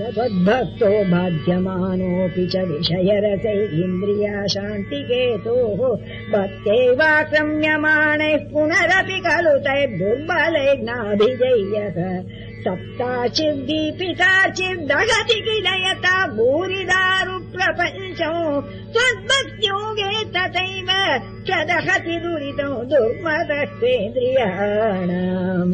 त्वद्भक्तो बाध्यमानोऽपि च विषयरसै इन्द्रिया शान्तिकेतोः भक्तेवाक्रम्यमाणैः पुनरपि खलु तैर्दुर्बलैर्नाभिजय्यत दुर्बलै नाभिजयत सप्ताचिद्दीपिता चिद्दगति किलयता त्वद्भक्त्योगे तथैव च दहति दुरितौ दुर्मदस्तेन्द्रियाणाम्।